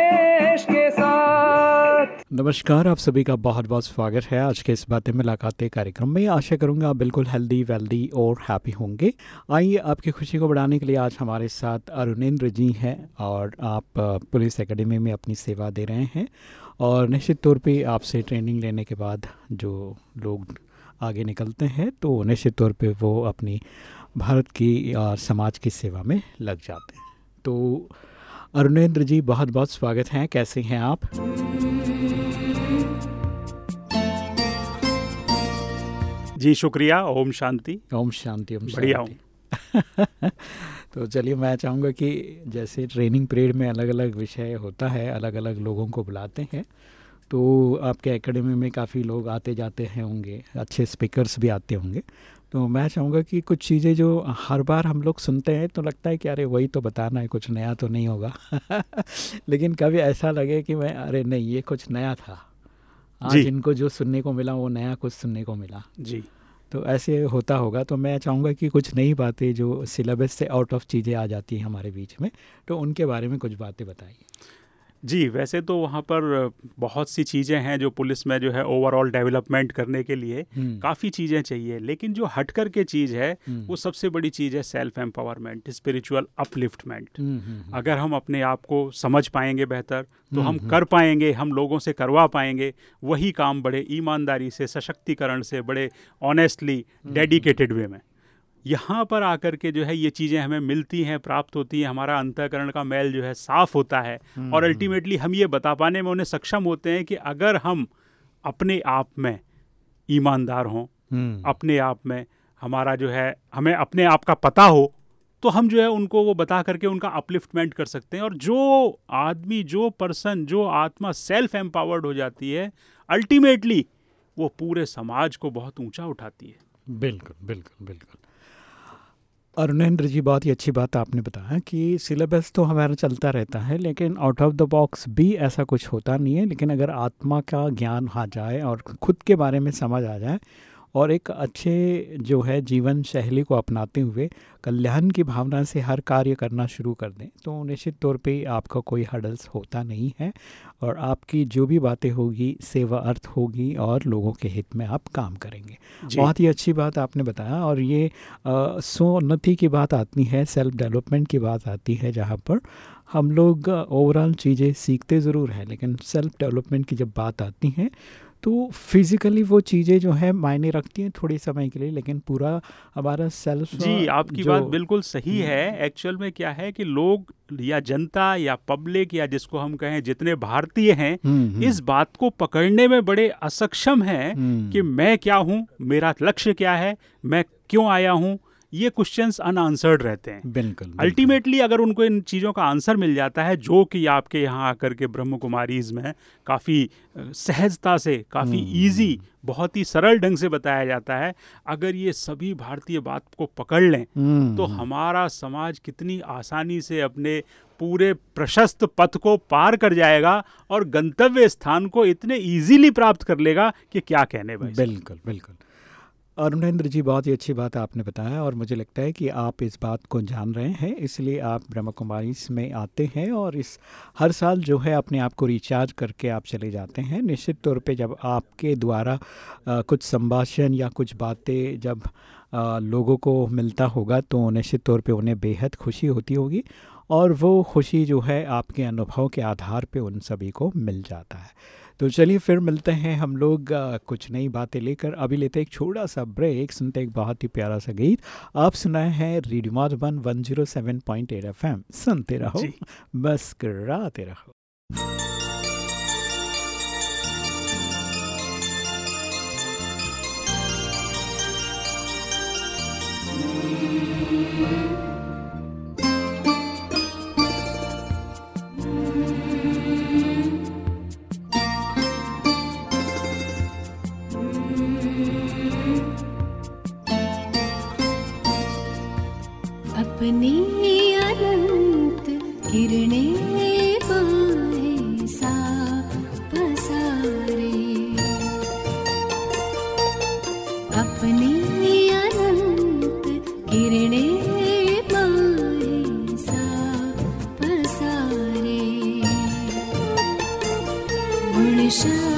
के साथ नमस्कार, आप सभी का बहुत बहुत स्वागत है आज के इस बातें मुलाकातें कार्यक्रम में। आशा करूँगा आप बिल्कुल हेल्दी वेल्दी और हैप्पी होंगे। आइए आपकी खुशी को बढ़ाने के लिए आज हमारे साथ अरुणेंद्र जी हैं और आप पुलिस एकेडमी में अपनी सेवा दे रहे हैं और निश्चित तौर पे आपसे ट्रेनिंग लेने के बाद जो लोग आगे निकलते हैं तो निश्चित तौर पर वो अपनी भारत की और समाज की सेवा में लग जाते हैं। तो अरुणेंद्र जी बहुत बहुत स्वागत हैं। कैसे हैं आप? जी शुक्रिया। ओम शांति। ओम शांति ओम बढ़िया तो चलिए मैं चाहूँगा कि जैसे ट्रेनिंग पीरियड में अलग अलग विषय होता है अलग अलग लोगों को बुलाते हैं तो आपके एकेडमी में काफ़ी लोग आते जाते हैं होंगे अच्छे स्पीकर्स भी आते होंगे। तो मैं चाहूँगा कि कुछ चीज़ें जो हर बार हम लोग सुनते हैं तो लगता है कि अरे वही तो बताना है कुछ नया तो नहीं होगा। लेकिन कभी ऐसा लगे कि मैं अरे नहीं ये कुछ नया था। आज इनको जो सुनने को मिला वो नया कुछ सुनने को मिला। जी। तो ऐसे होता होगा तो मैं चाहूँगा कि कुछ नई बातें जो सिलेबस से आउट ऑफ़ चीज़ें आ जाती हैं हमारे बीच में तो उनके बारे में कुछ बातें बताइए। जी वैसे तो वहाँ पर बहुत सी चीज़ें हैं जो पुलिस में जो है ओवरऑल डेवलपमेंट करने के लिए हम्म, काफ़ी चीज़ें चाहिए। लेकिन जो हटकर के चीज़ है हम्म, वो सबसे बड़ी चीज़ है सेल्फ एम्पावरमेंट स्पिरिचुअल अपलिफ्टमेंट अगर हम अपने आप को समझ पाएँगे बेहतर तो हम हम्म, कर पाएँगे हम लोगों से करवा पाएँगे वही काम बड़े ईमानदारी से सशक्तिकरण से बड़े ऑनेस्टली डेडिकेटेड वे में। यहाँ पर आकर के जो है ये चीज़ें हमें मिलती हैं प्राप्त होती हैं हमारा अंतःकरण का मैल जो है साफ़ होता है। और अल्टीमेटली हम ये बता पाने में उन्हें सक्षम होते हैं कि अगर हम अपने आप में ईमानदार हों हम्म, अपने आप में हमारा जो है हमें अपने आप का पता हो तो हम जो है उनको वो बता करके उनका अपलिफ्टमेंट कर सकते हैं। और जो आदमी जो पर्सन जो आत्मा सेल्फ एम्पावर्ड हो जाती है अल्टीमेटली वो पूरे समाज को बहुत ऊँचा उठाती है। बिल्कुल बिल्कुल बिल्कुल। अरुणेंद्र जी, बहुत ही अच्छी बात आपने बताया कि सिलेबस तो हमारा चलता रहता है, लेकिन आउट ऑफ़ द बॉक्स भी ऐसा कुछ होता नहीं है। लेकिन अगर आत्मा का ज्ञान आ जाए और खुद के बारे में समझ आ जाए और एक अच्छे जो है जीवन शैली को अपनाते हुए कल्याण की भावना से हर कार्य करना शुरू कर दें तो निश्चित तौर पे आपका कोई हडल्स होता नहीं है और आपकी जो भी बातें होगी सेवा अर्थ होगी और लोगों के हित में आप काम करेंगे। बहुत ही अच्छी बात आपने बताया और ये सोन्नति की बात आती है सेल्फ डेवलपमेंट की बात आती है जहाँ पर हम लोग ओवरऑल चीज़ें सीखते ज़रूर हैं लेकिन सेल्फ डेवलपमेंट की जब बात आती है तो फिजिकली वो चीज़ें जो है मायने रखती हैं थोड़ी समय के लिए लेकिन पूरा हमारा सेल्फ जी आपकी बात बिल्कुल सही है। एक्चुअल में क्या है कि लोग या जनता या पब्लिक या जिसको हम कहें जितने भारतीय हैं हम्म, हम्म, इस बात को पकड़ने में बड़े असक्षम हैं हम्म, कि मैं क्या हूँ मेरा लक्ष्य क्या है मैं क्यों आया हूँ ये क्वेश्चंस अनआंसर्ड रहते हैं बिल्कुल। अल्टीमेटली अगर उनको इन चीज़ों का आंसर मिल जाता है जो कि आपके यहाँ आकर के ब्रह्म कुमारीज में काफ़ी सहजता से काफ़ी हम्म। इजी बहुत ही सरल ढंग से बताया जाता है अगर ये सभी भारतीय बात को पकड़ लें हम्म, तो हमारा समाज कितनी आसानी से अपने पूरे प्रशस्त पथ को पार कर जाएगा और गंतव्य स्थान को इतने इजीली प्राप्त कर लेगा कि क्या कहने भाई बिल्कुल बिल्कुल अरुणेंद्र जी बहुत ही अच्छी बात आपने बताया और मुझे लगता है कि आप इस बात को जान रहे हैं इसलिए आप ब्रह्म कुमारी में आते हैं और इस हर साल जो है अपने आप को रिचार्ज करके आप चले जाते हैं। निश्चित तौर पे जब आपके द्वारा कुछ संभाषण या कुछ बातें जब अ, लोगों को मिलता होगा तो निश्चित तौर पे उन्हें बेहद खुशी होती होगी और वो खुशी जो है आपके अनुभव के आधार पे उन सभी को मिल जाता है। तो चलिए फिर मिलते हैं हम लोग कुछ नई बातें लेकर। अभी लेते हैं एक छोटा सा ब्रेक सुनते एक बहुत ही प्यारा सा गीत। आप सुनाए हैं रेडियो मधुबन 107.8 एफएम सुनते रहो। बस कराते रहो। अपनी अनंत पाए सा पसारे अपनी अनंत किरणें पाए सा पसारे गुणशा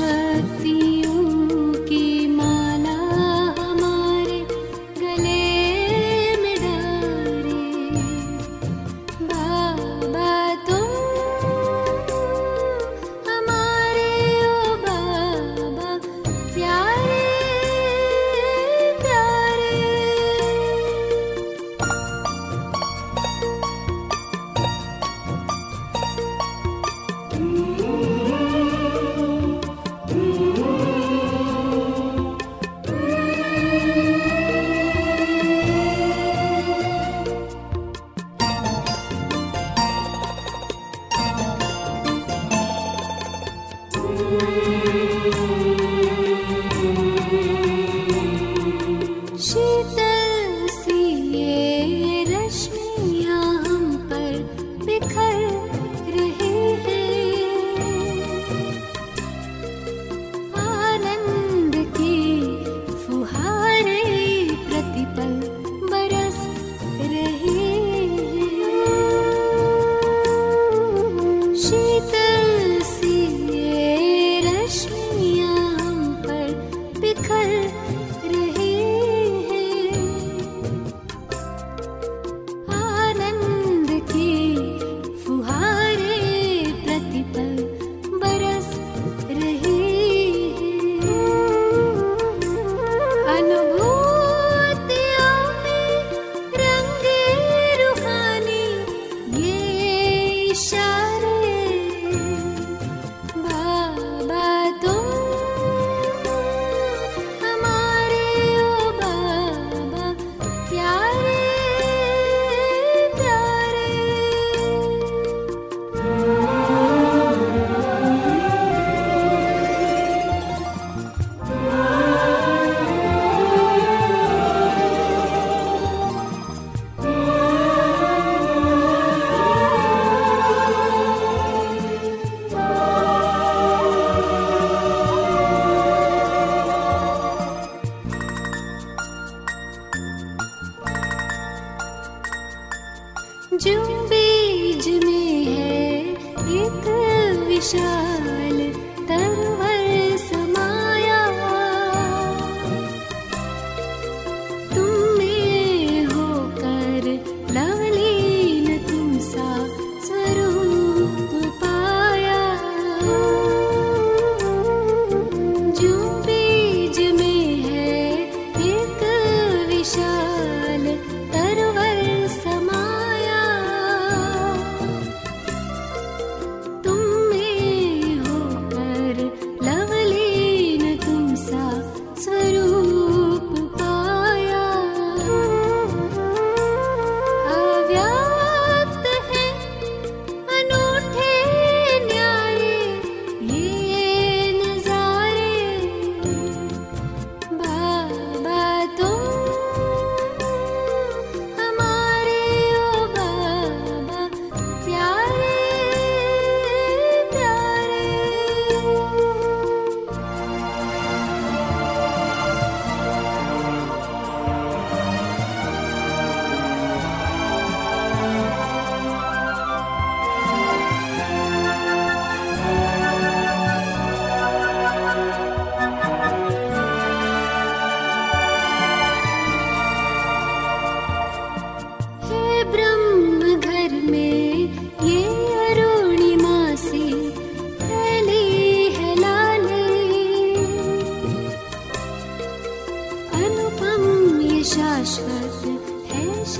जो बीज में है एक विशाल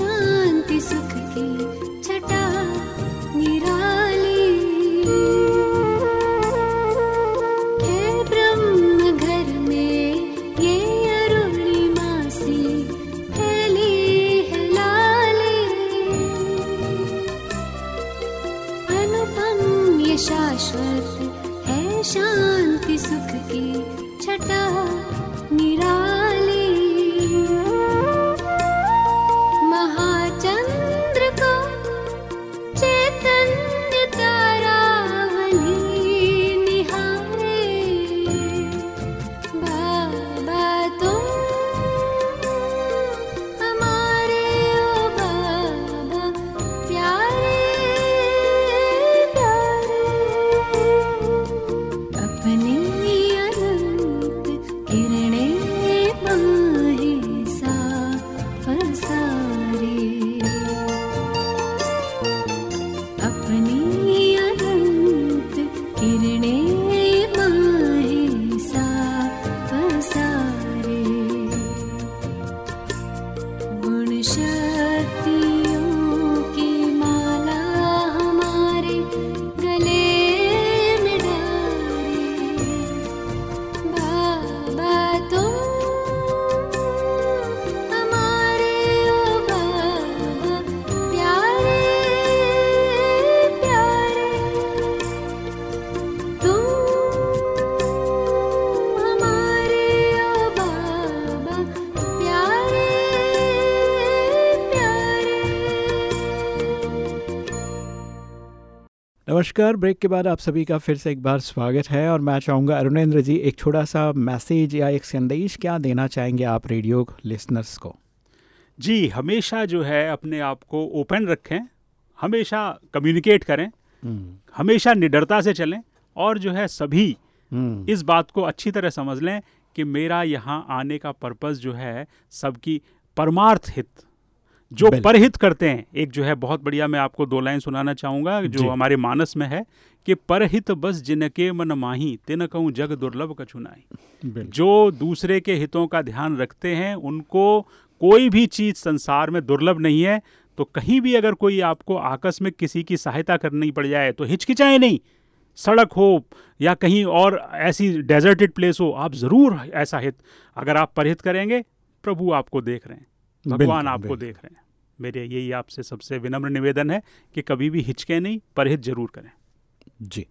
शांति सुख की नमस्कार ब्रेक के बाद आप सभी का फिर से एक बार स्वागत है और मैं चाहूँगा अरुणेंद्र जी एक छोटा सा मैसेज या एक संदेश क्या देना चाहेंगे आप रेडियो लिसनर्स को? जी हमेशा जो है अपने आप को ओपन रखें हमेशा कम्युनिकेट करें हम्म, हमेशा निडरता से चलें और जो है सभी हम्म, इस बात को अच्छी तरह समझ लें कि मेरा यहाँ आने का पर्पज़ जो है सबकी परमार्थ हित जो परहित करते हैं एक जो है बहुत बढ़िया मैं आपको दो लाइन सुनाना चाहूँगा जो हमारे मानस में है कि परहित बस जिनके मन माही तिन कहूँ जग दुर्लभ कछुनाई जो दूसरे के हितों का ध्यान रखते हैं उनको कोई भी चीज़ संसार में दुर्लभ नहीं है तो कहीं भी अगर कोई आपको आकस्मिक किसी की सहायता करनी पड़ जाए तो हिचकिचाए नहीं। सड़क हो या कहीं और ऐसी डेजर्टेड प्लेस हो आप ज़रूर ऐसा हित अगर आप परहित करेंगे प्रभु आपको देख रहे हैं भगवान आपको देख रहे हैं। मेरे यही आपसे सबसे विनम्र निवेदन है कि कभी भी हिचके नहीं, परहेज ज़रूर करें। जी।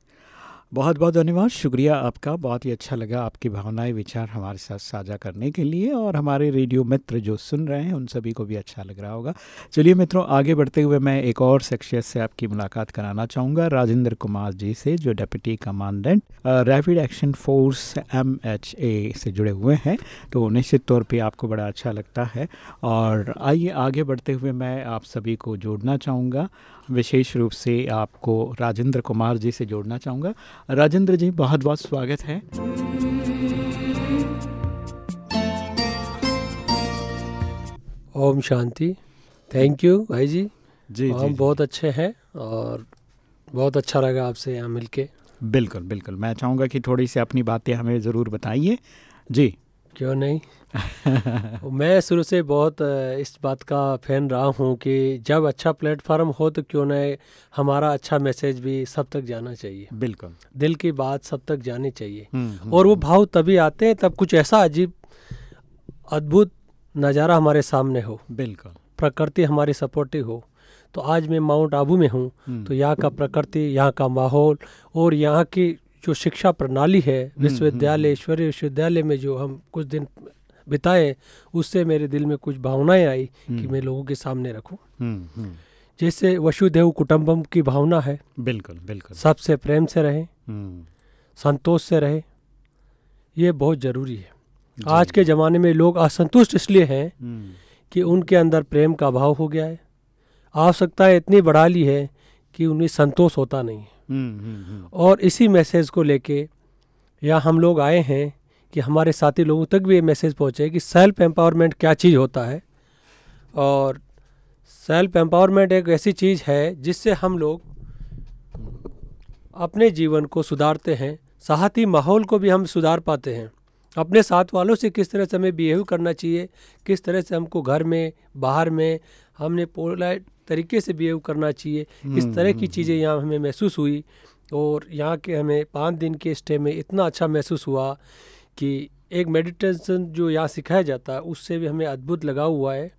बहुत बहुत धन्यवाद। शुक्रिया आपका। बहुत ही अच्छा लगा आपकी भावनाएँ, विचार हमारे साथ साझा करने के लिए और हमारे रेडियो मित्र जो सुन रहे हैं, उन सभी को भी अच्छा लग रहा होगा। चलिए मित्रों, आगे बढ़ते हुए मैं एक और शख्सियत से आपकी मुलाकात कराना चाहूँगा। राजेंद्र कुमार जी से, जो deputy commandant rapid action force M H A से जुड़े हुए हैं तो निश्चित तौर पर आपको बड़ा अच्छा लगता है। और आइए, आगे बढ़ते हुए मैं आप सभी को जोड़ना चाहूँगा। विशेष रूप से आपको राजेंद्र कुमार जी से जोड़ना चाहूँगा। राजेंद्र जी बहुत बहुत स्वागत है। ओम शांति। थैंक यू भाई जी। जी हम बहुत अच्छे हैं और बहुत अच्छा लगा आपसे यहाँ मिलके। बिल्कुल बिल्कुल। मैं चाहूँगा कि थोड़ी सी अपनी बातें हमें ज़रूर बताइए। जी। क्यों नहीं? मैं शुरू से बहुत इस बात का फ़ैन रहा हूँ कि जब अच्छा प्लेटफॉर्म हो तो क्यों ना हमारा अच्छा मैसेज भी सब तक जाना चाहिए। बिल्कुल। दिल की बात सब तक जानी चाहिए। हम्म, हम्म, और वो भाव तभी आते हैं तब कुछ ऐसा अजीब अद्भुत नज़ारा हमारे सामने हो। बिल्कुल। प्रकृति हमारी सपोर्टिव हो। तो आज मैं माउंट आबू में हूँ। हम्म, तो यहाँ का प्रकृति यहाँ का माहौल और यहाँ की जो शिक्षा प्रणाली है विश्वविद्यालय ईश्वरीय विश्वविद्यालय में जो हम कुछ दिन बिताए उससे मेरे दिल में कुछ भावनाएँ आई कि हम्म। मैं लोगों के सामने रखूँ। हम्म, हम्म, जैसे वसुदेव कुटुम्बम की भावना है। बिल्कुल बिल्कुल। सबसे प्रेम से रहे हम्म, संतोष से रहें ये बहुत ज़रूरी है। आज के ज़माने में लोग असंतुष्ट इसलिए हैं हम्म, कि उनके अंदर प्रेम का अभाव हो गया है। आवश्यकताएँ इतनी बढ़ा ली है कि उन्हें संतोष होता नहीं है। हम्म, हम्म, हम्म, और इसी मैसेज को लेके यहाँ हम लोग आए हैं कि हमारे साथी लोगों तक भी ये मैसेज पहुँचे कि सेल्फ एम्पावरमेंट क्या चीज़ होता है। और सेल्फ एम्पावरमेंट एक ऐसी चीज़ है जिससे हम लोग अपने जीवन को सुधारते हैं साथ ही माहौल को भी हम सुधार पाते हैं। अपने साथ वालों से किस तरह से हमें बिहेव करना चाहिए किस तरह से हमको घर में बाहर में हमने पोलाइट तरीके से बिहेव करना चाहिए। इस तरह की चीज़ें यहाँ हमें महसूस हुई और यहाँ के हमें पाँच दिन के स्टे में इतना अच्छा महसूस हुआ कि एक मेडिटेशन जो यहाँ सिखाया जाता है उससे भी हमें अद्भुत लगा हुआ है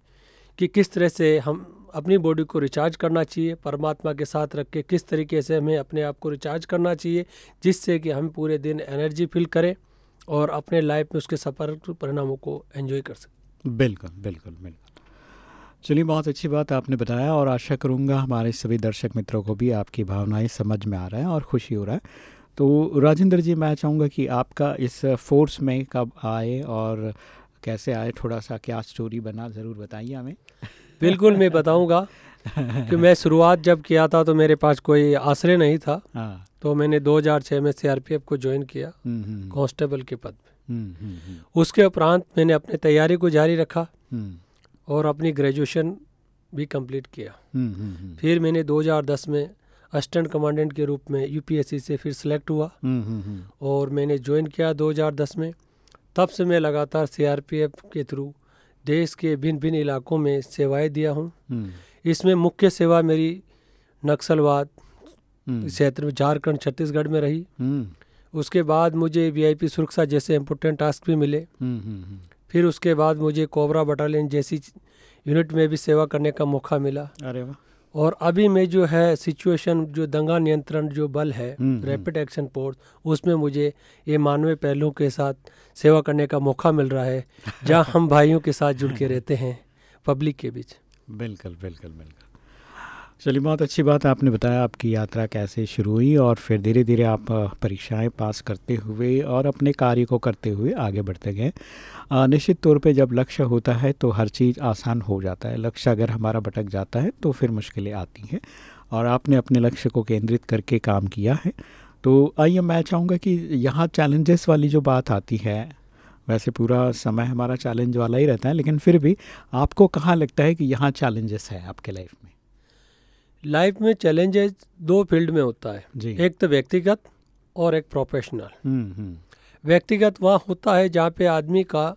कि किस तरह से हम अपनी बॉडी को रिचार्ज करना चाहिए परमात्मा के साथ रख के किस तरीके से हमें अपने आप को रिचार्ज करना चाहिए जिससे कि हम पूरे दिन एनर्जी फील करें और अपने लाइफ में उसके सफ़र परिणामों को एंजॉय कर सकें। बिल्कुल बिल्कुल बिल्कुल। चलिए बहुत अच्छी बात आपने बताया और आशा करूँगा हमारे सभी दर्शक मित्रों को भी आपकी भावनाएँ समझ में आ रहा है और खुशी हो रहा है। तो राजेंद्र जी मैं चाहूँगा कि आपका इस फोर्स में कब आए और कैसे आए? थोड़ा सा क्या स्टोरी बना? ज़रूर बताइए हमें। बिल्कुल मैं बताऊँगा कि मैं शुरुआत जब किया था तो मेरे पास कोई आश्रय नहीं था। हाँ। तो मैंने 2006 में सीआरपीएफ को ज्वाइन किया हम्म, हम्म, कांस्टेबल के पद पे। हम्म, हम्म, हम्म, उसके उपरांत मैंने अपनी तैयारी को जारी रखा। हम्म, और अपनी ग्रेजुएशन भी कंप्लीट किया। हम्म, हम्म, हम्म, फिर मैंने 2010 में असिस्टेंट कमांडेंट के रूप में यूपीएससी से फिर सिलेक्ट हुआ। हम्म, हम्म, हम्म, और मैंने ज्वाइन किया 2010 में। तब से मैं लगातार सीआरपीएफ के थ्रू देश के भिन्न भिन्न इलाकों में सेवाएँ दिया हूँ। हम्म, इसमें मुख्य सेवा मेरी नक्सलवाद क्षेत्र में झारखंड छत्तीसगढ़ में रही। उसके बाद मुझे वीआईपी सुरक्षा जैसे इम्पोर्टेंट टास्क भी मिले। फिर उसके बाद मुझे कोबरा बटालियन जैसी यूनिट में भी सेवा करने का मौका मिला। अरे वाह। और अभी मैं जो है सिचुएशन जो दंगा नियंत्रण जो बल है। रैपिड एक्शन फोर्स उसमें मुझे ये मानवीय पहलुओं के साथ सेवा करने का मौका मिल रहा है जहाँ हम भाइयों के साथ जुड़ के रहते हैं पब्लिक के बीच। बिल्कुल बिल्कुल बिल्कुल। चलिए, बहुत अच्छी बात आपने बताया आपकी यात्रा कैसे शुरू हुई और फिर धीरे धीरे आप परीक्षाएँ पास करते हुए और अपने कार्य को करते हुए आगे बढ़ते गए। निश्चित तौर पे जब लक्ष्य होता है तो हर चीज़ आसान हो जाता है। लक्ष्य अगर हमारा भटक जाता है तो फिर मुश्किलें आती हैं और आपने अपने लक्ष्य को केंद्रित करके काम किया है। तो आइए, मैं चाहूँगा कि यहाँ चैलेंजेस वाली जो बात आती है, वैसे पूरा समय हमारा चैलेंज वाला ही रहता है, लेकिन फिर भी आपको कहाँ लगता है कि यहाँ चैलेंजेस है आपके लाइफ में? लाइफ में चैलेंजेस दो फ़ील्ड में होता है। जी। एक तो व्यक्तिगत और एक प्रोफेशनल हम्म हम्म। व्यक्तिगत वहाँ होता है जहाँ पे आदमी का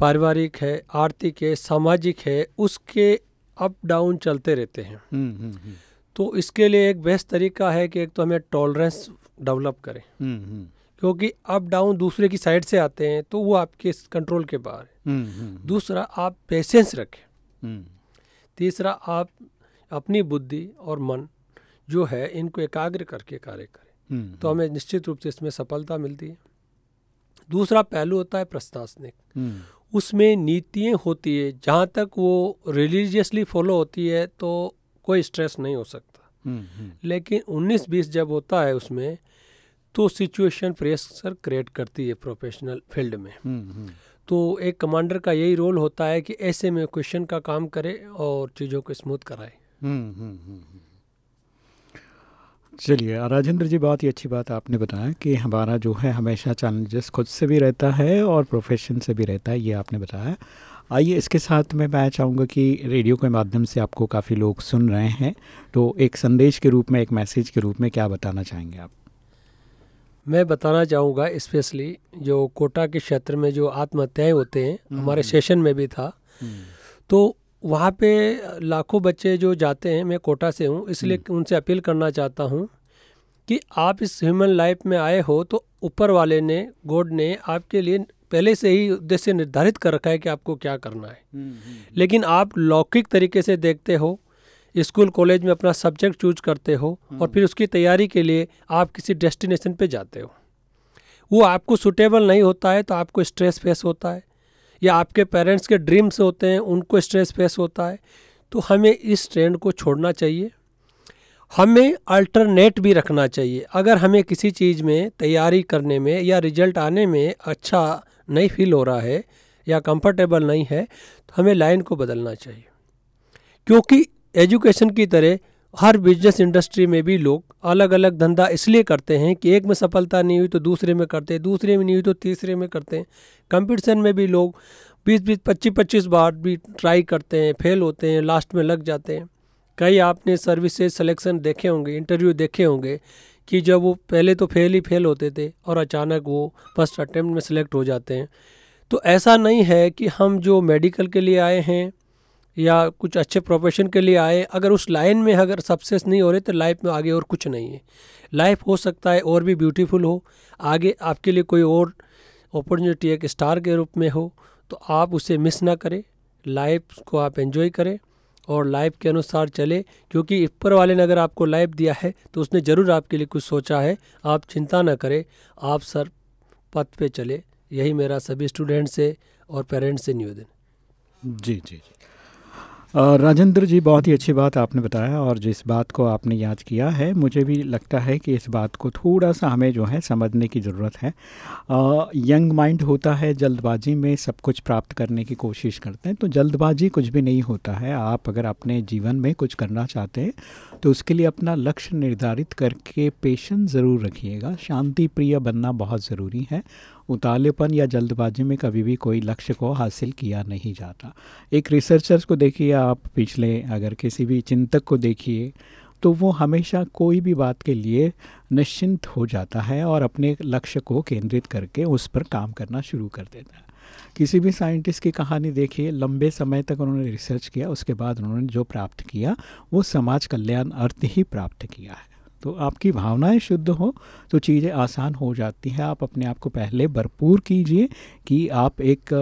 पारिवारिक है आर्थिक है सामाजिक है उसके अप डाउन चलते रहते हैं। हम्म तो इसके लिए एक बेस्ट तरीका है कि एक तो हमें टॉलरेंस डेवलप करें। क्योंकि अप डाउन दूसरे की साइड से आते हैं तो वो आपके कंट्रोल के बाहर है। दूसरा आप पेशेंस रखें। तीसरा आप अपनी बुद्धि और मन जो है इनको एकाग्र करके कार्य करें। हम्म तो हमें निश्चित रूप से इसमें सफलता मिलती है। दूसरा पहलू होता है प्रशासनिक हम्म। उसमें नीतियाँ होती है जहाँ तक वो रिलीजियसली फॉलो होती है तो कोई स्ट्रेस नहीं हो सकता। हम्म हम्म। लेकिन 19-20 जब होता है उसमें तो सिचुएशन प्रेशर क्रिएट करती है प्रोफेशनल फ़ील्ड में। हम्म हम्म। तो एक कमांडर का यही रोल होता है कि ऐसे में क्वेश्चन का काम करे और चीज़ों को स्मूथ कराए। हम्म, हम्म, हम्म। चलिए राजेंद्र जी बहुत ही अच्छी बात आपने बताया कि हमारा जो है हमेशा चैलेंजेस खुद से भी रहता है और प्रोफेशन से भी रहता है ये आपने बताया। आइए इसके साथ में मैं चाहूँगा कि रेडियो के माध्यम से आपको काफ़ी लोग सुन रहे हैं तो एक संदेश के रूप में एक मैसेज के रूप में क्या बताना चाहेंगे आप? मैं बताना चाहूँगा स्पेशली जो कोटा के क्षेत्र में जो आत्महत्याएँ होते हैं हमारे सेशन में भी था। तो वहाँ पे लाखों बच्चे जो जाते हैं मैं कोटा से हूँ इसलिए उनसे अपील करना चाहता हूँ कि आप इस ह्यूमन लाइफ में आए हो तो ऊपर वाले ने गॉड ने आपके लिए पहले से ही उद्देश्य निर्धारित कर रखा है कि आपको क्या करना है। लेकिन आप लौकिक तरीके से देखते हो स्कूल कॉलेज में अपना सब्जेक्ट चूज़ करते हो और फिर उसकी तैयारी के लिए आप किसी डेस्टिनेशन पे जाते हो। वो आपको सुटेबल नहीं होता है तो आपको स्ट्रेस फेस होता है। या आपके पेरेंट्स के ड्रीम्स होते हैं, उनको स्ट्रेस फेस होता है तो हमें इस ट्रेंड को छोड़ना चाहिए। हमें अल्टरनेट भी रखना चाहिए। अगर हमें किसी चीज़ में तैयारी करने में या रिज़ल्ट आने में अच्छा नहीं फील हो रहा है या कंफर्टेबल नहीं है तो हमें लाइन को बदलना चाहिए। क्योंकि एजुकेशन की तरह हर बिज़नेस इंडस्ट्री में भी लोग अलग अलग धंधा इसलिए करते हैं कि एक में सफलता नहीं हुई तो दूसरे में करते हैं, दूसरे में नहीं हुई तो तीसरे में करते हैं। कंपटीशन में भी लोग बीस बीस पच्चीस पच्चीस बार भी ट्राई करते हैं फेल होते हैं लास्ट में लग जाते हैं। कई आपने सर्विसेज़ सिलेक्शन देखे होंगे इंटरव्यू देखे होंगे कि जब वो पहले तो फेल ही फेल होते थे और अचानक वो फ़र्स्ट अटैम्प्ट में सिलेक्ट हो जाते हैं। तो ऐसा नहीं है कि हम जो मेडिकल के लिए आए हैं या कुछ अच्छे प्रोफेशन के लिए आए, अगर उस लाइन में अगर सक्सेस नहीं हो रहे तो लाइफ में आगे और कुछ नहीं है। लाइफ हो सकता है और भी ब्यूटीफुल हो, आगे आपके लिए कोई और अपॉर्चुनिटी एक स्टार के रूप में हो तो आप उसे मिस ना करें। लाइफ को आप एंजॉय करें और लाइफ के अनुसार चले, क्योंकि ऊपर वाले ने अगर आपको लाइफ दिया है तो उसने ज़रूर आपके लिए कुछ सोचा है। आप चिंता ना करें, आप सर पथ पे चले। यही मेरा सभी स्टूडेंट से और पेरेंट्स से निवेदन। जी जी जी। राजेंद्र जी बहुत ही अच्छी बात आपने बताया और जिस बात को आपने याद किया है मुझे भी लगता है कि इस बात को थोड़ा सा हमें जो है समझने की ज़रूरत है। आ, यंग माइंड होता है जल्दबाजी में सब कुछ प्राप्त करने की कोशिश करते हैं तो जल्दबाजी कुछ भी नहीं होता है। आप अगर अपने जीवन में कुछ करना चाहते हैं तो उसके लिए अपना लक्ष्य निर्धारित करके पेशेंस ज़रूर रखिएगा। शांति प्रिय बनना बहुत ज़रूरी है उतालेपन या जल्दबाजी में कभी भी कोई लक्ष्य को हासिल किया नहीं जाता। एक रिसर्चर्स को देखिए आप पिछले, अगर किसी भी चिंतक को देखिए तो वो हमेशा कोई भी बात के लिए निश्चिंत हो जाता है और अपने लक्ष्य को केंद्रित करके उस पर काम करना शुरू कर देता है। किसी भी साइंटिस्ट की कहानी देखिए, लंबे समय तक उन्होंने रिसर्च किया, उसके बाद उन्होंने जो प्राप्त किया, वो समाज कल्याण अर्थ ही प्राप्त किया है। तो आपकी भावनाएँ शुद्ध हो तो चीज़ें आसान हो जाती हैं। आप अपने आप को पहले भरपूर कीजिए कि आप एक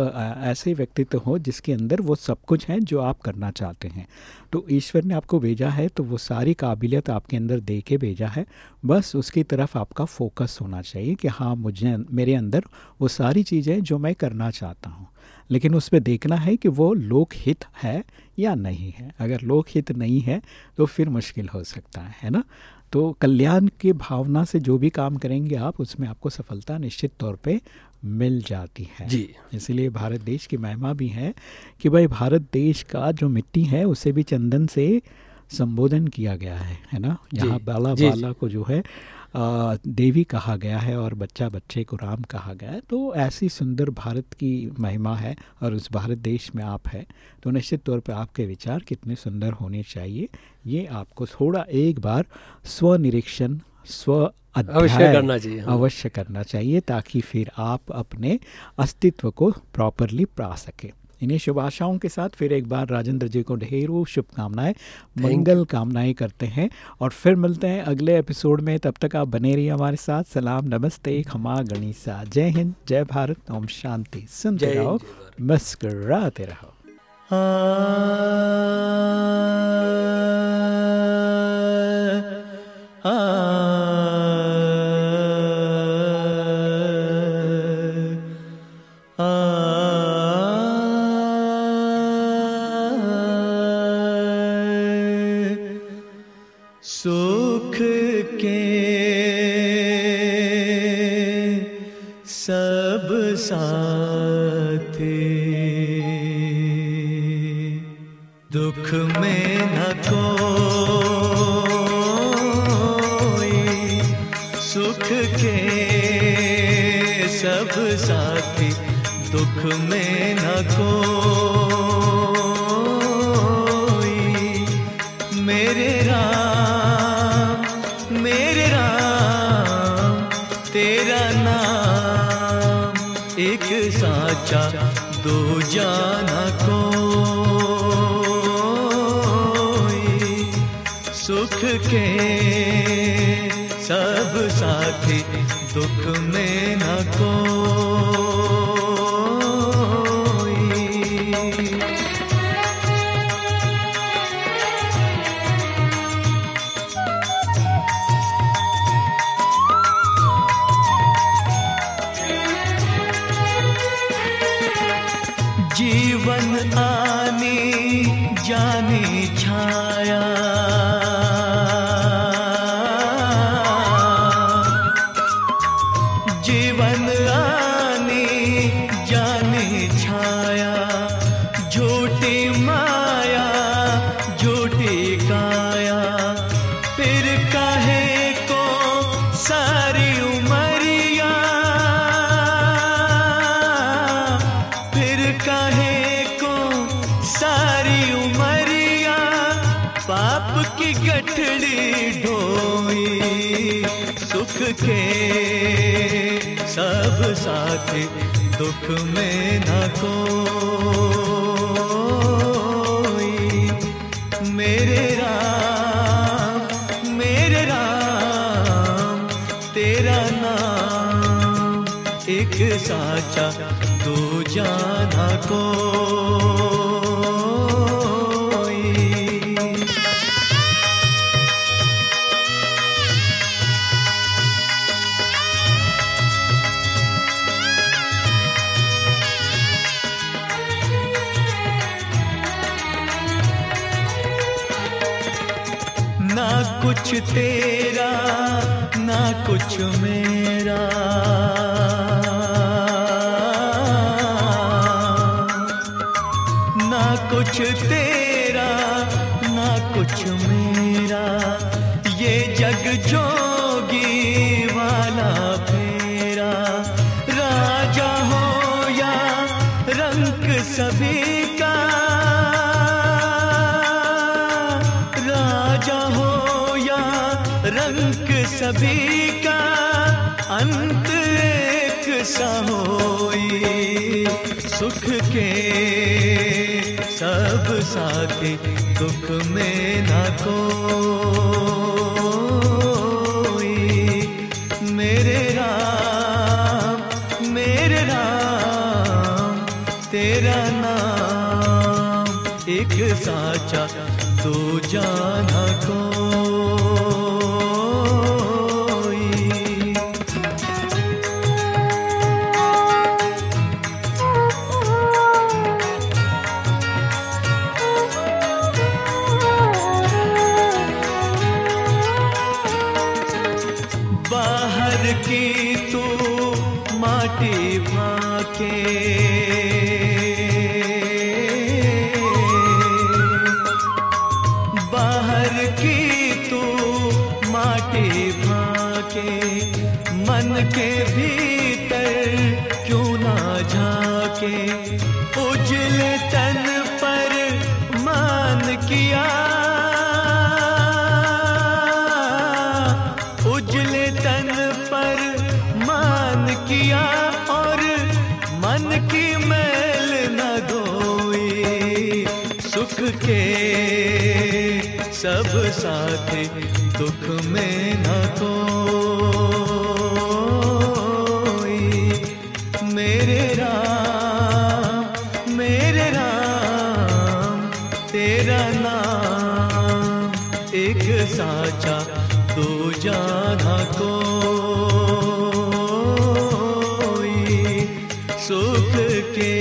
ऐसे व्यक्तित्व हो जिसके अंदर वो सब कुछ है जो आप करना चाहते हैं। तो ईश्वर ने आपको भेजा है तो वो सारी काबिलियत आपके अंदर दे के भेजा है। बस उसकी तरफ़ आपका फोकस होना चाहिए कि हाँ मुझे, मेरे अंदर वो सारी चीज़ें जो मैं करना चाहता हूँ। लेकिन उस पर देखना है कि वो लोकहित है या नहीं है। अगर लोकहित नहीं है तो फिर मुश्किल हो सकता है है ना? तो कल्याण की भावना से जो भी काम करेंगे आप उसमें आपको सफलता निश्चित तौर पे मिल जाती है। जी। इसलिए भारत देश की महिमा भी है कि भाई भारत देश का जो मिट्टी है उसे भी चंदन से संबोधन किया गया है है ना? यहाँ बाला जी, बाला को जो है आ, देवी कहा गया है और बच्चा बच्चे को राम कहा गया है। तो ऐसी सुंदर भारत की महिमा है और उस भारत देश में आप है तो निश्चित तौर पर आपके विचार कितने सुंदर होने चाहिए ये आपको थोड़ा एक बार स्वनिरीक्षण स्व अवश्य करना चाहिए हाँ। अवश्य करना चाहिए ताकि फिर आप अपने अस्तित्व को प्रॉपरली पा सके। इन्हीं शुभ आशाओं के साथ फिर एक बार राजेंद्र जी को ढेरों शुभकामनाएँ मंगल कामनाएँ करते हैं और फिर मिलते हैं अगले एपिसोड में। तब तक आप बने रहिए हमारे साथ। सलाम नमस्ते खमा गणिसा जय हिंद जय भारत ओम शांति। सुनते जय हिंद, रहो जय भारत। मुस्कुराते सुख के सब साथी सब साथी दुख में न कोई की गठड़ी ढोई, सुख के सब साथी दुख में न कोई। मेरे राम मेरे राम, तेरा नाम एक साचा दो जाना कोई कुछ तेरा ना कुछ मेरा। ना कुछ तेरा ना कुछ मेरा। ये जग जोगी होई, सुख के सब साथी दुख में न कोई। मेरे राम मेरे राम, तेरा नाम एक साचा तो जाना कोई सब साथी दुख में न कोई। मेरे राम मेरे राम, तेरा नाम एक साचा दो जाना कोई। सुख के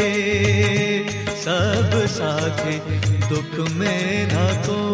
सब साथी दुख में न कोई